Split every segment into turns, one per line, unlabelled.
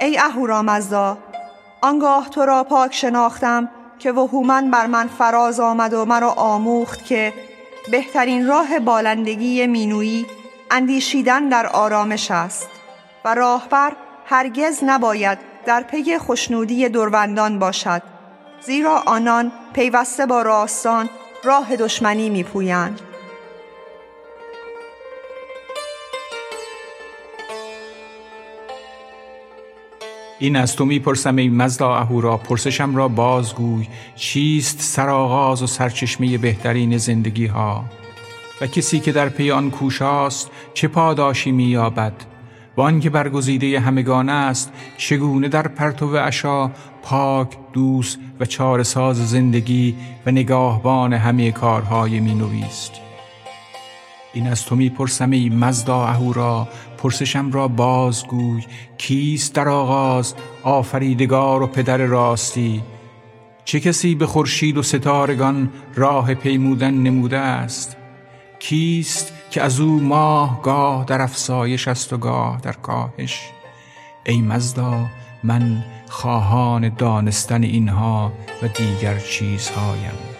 ای اهورامزدا آنگاه تو را پاک شناختم که وهومن بر من فراز آمد و مرا آموخت که بهترین راه بالندگی مینویی اندیشیدن در آرامش است و راهبر هرگز نباید در پی خوشنودی دروندان باشد زیرا آنان پیوسته با راستان راه دشمنی میپویند.
این از تو می‌پرسم ای مزدا اهورا پرسشم را بازگوی. چیست سرآغاز و سرچشمه بهترین زندگی ها و کسی که در پی آن کوشاست چه پاداشی مییابد؟ و آنکه برگزیده همگان است چگونه در پرتو اشا پاک دوست و چار ساز زندگی و نگاهبان همه کارهای می نویست. این از تو می‌پرسم ای مزدا اهورا پرسشم را بازگوی کیست در آغاز آفریدگار و پدر راستی؟ چه کسی به خورشید و ستارگان راه پیمودن نموده است؟ کیست که از او ماه گاه در افسایش است و گاه در کاهش؟ ای مزدا من خواهان دانستن اینها و دیگر چیزهایم.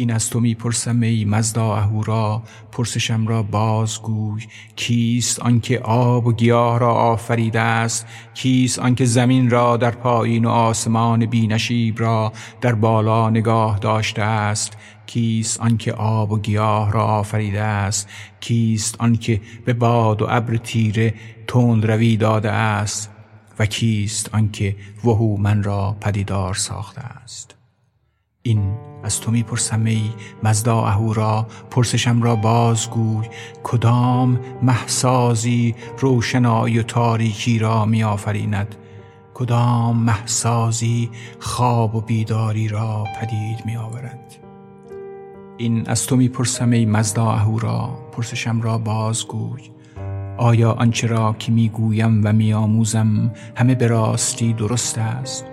این از تو می‌پرسم ای مزدا اهورا پرسشم را بازگوی کیست آنکه آب و گیاه را آفریده است؟ کیست آنکه زمین را در پایین و آسمان بینشیب را در بالا نگاه داشته است؟ کیست آنکه آب و گیاه را آفریده است؟ کیست آنکه به باد و ابر تیره تند روی داده است؟ و کیست آنکه وهو من را پدیدار ساخته است؟ این از تو می‌پرسم ای مزدا اهورا پرسشم را بازگوی کدام محسازی روشنایی و تاریکی را میآفریند؟ کدام محسازی خواب و بیداری را پدید میآورد این از تو می‌پرسم ای مزدا اهورا پرسشم را بازگوی آیا آنچه را که می‌گویم و میآموزم همه به راستی درست است؟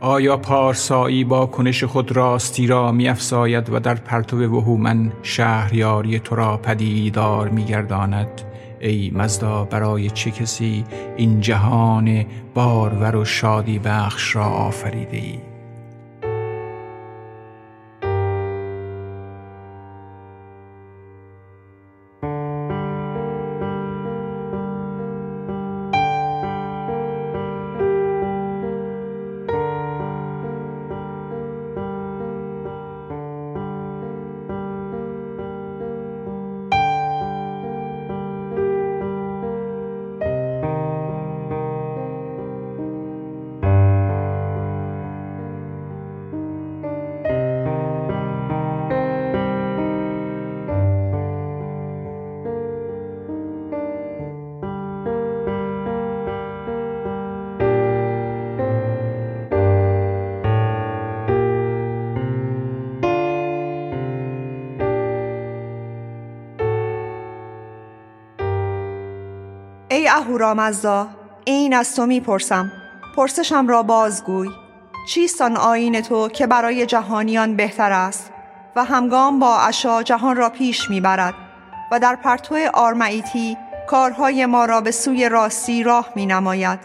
آیا پارسایی با کنش خود راستی را می افزاید و در پرتو وهومن شهریاری تو را پدیدار می گرداند ای مزدا برای چه کسی این جهان بارور و شادی بخش را آفریده ای
ای اهورامزدا این از تو می‌پرسم. پرسشم را بازگوی. چیست آن آین تو که برای جهانیان بهتر است؟ و همگام با عشا جهان را پیش می‌برد. و در پرتو آرمعیتی کارهای ما را به سوی راستی راه می نماید.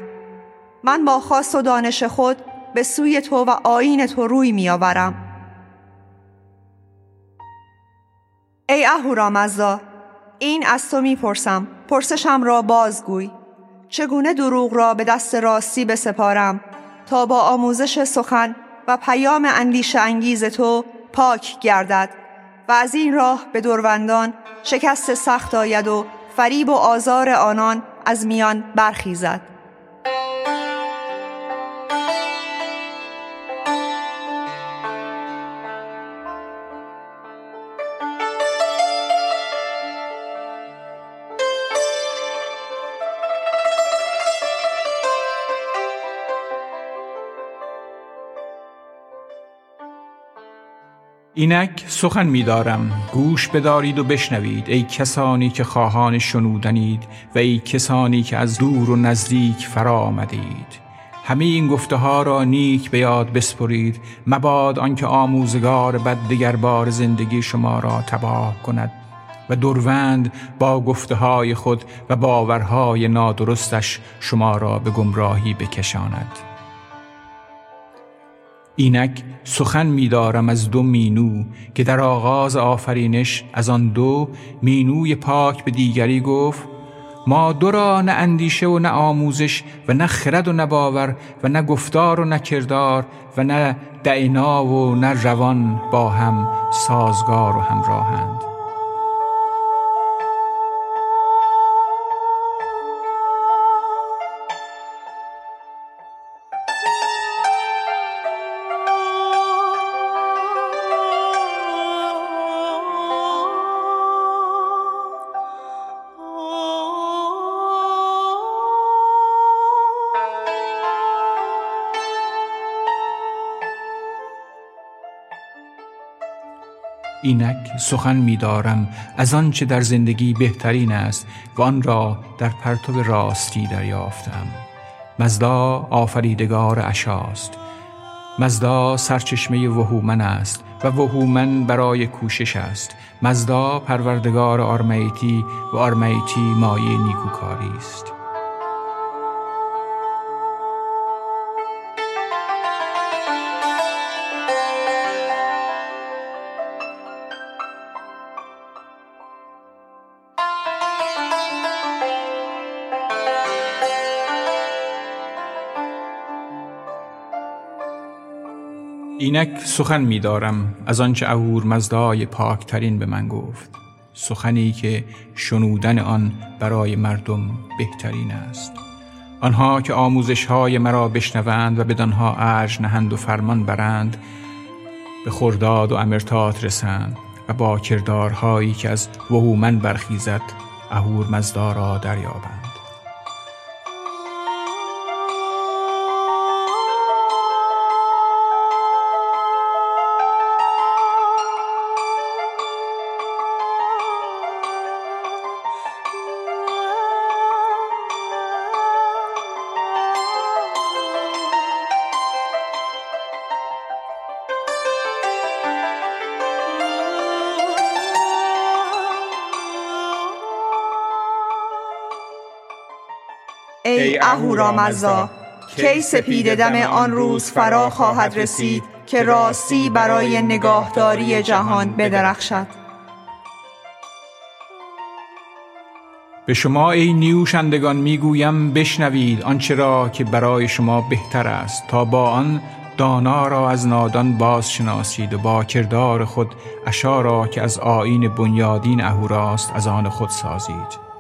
من با خواست و دانش خود به سوی تو و آین تو روی می آورم. ای اهورامزدا این از تو می‌پرسم. پرسشم را بازگوی. چگونه دروغ را به دست راستی بسپارم تا با آموزش سخن و پیام اندیشه انگیز تو پاک گردد و از این راه به دروندان شکست سخت آید و فریب و آزار آنان از میان برخیزد.
اینک سخن میدارم گوش بدارید و بشنوید ای کسانی که خواهان شنودنید و ای کسانی که از دور و نزدیک فرا آمدید همه این گفته ها را نیک به یاد بسپرید مباد آنکه آموزگار بد دگر بار زندگی شما را تباه کند و دروند با گفته های خود و باورهای نادرستش شما را به گمراهی بکشاند. اینک سخن میدارم از دو مینو که در آغاز آفرینش از آن دو مینوی پاک به دیگری گفت ما دو را نه اندیشه و نه آموزش و نه خرد و نه باور و نه گفتار و نه کردار و نه دعنا و نه روان با هم سازگار و همراهند. اینک سخن میدارم. از آنچه در زندگی بهترین است و آن را در پرتو راستی دریافتم. مزدا آفریدگار اشاست مزدا سرچشمه وهومن است و وهومن برای کوشش است. مزدا پروردگار آرمیتی و آرمیتی مایه نیکوکاری است. اینک سخن میدارم از آنچه اهور مزدای پاکترین به من گفت. سخنی که شنودن آن برای مردم بهترین است. آنها که آموزش های مرا بشنوند و بدانها ارج نهند و فرمان برند به خرداد و امرتات رسند و با کردارهایی که از وهومن برخیزد اهور مزدا را دریابند.
ای اهورامزدا کی سپید دم آن روز فرا خواهد رسید که راستی برای نگاهداری جهان بدرخشد.
به شما ای نیوشندگان می‌گویم بشنوید آنچه را که برای شما بهتر است تا با آن دانا را از نادان باز شناسید و با کردار خود اشارا که از آین بنیادین اهوراست از آن خود سازید.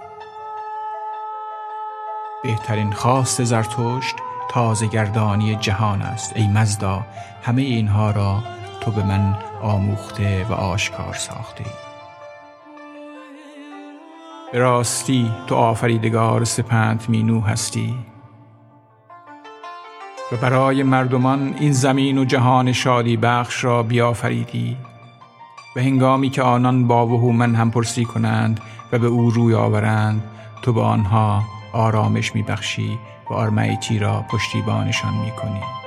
بهترین خواست زرتشت تازه گردانی جهان است. ای مزدا همه اینها را تو به من آموخته و آشکار ساخته به راستی تو آفریدگار سپند مینو هستی. و برای مردمان این زمین و جهان شادی بخش را بیافریدی. و هنگامی که آنان با وهومن هم پرسی کنند و به او روی آورند تو به آنها آرامش میبخشی و آرمیتی را پشتیبانشان می‌کنی.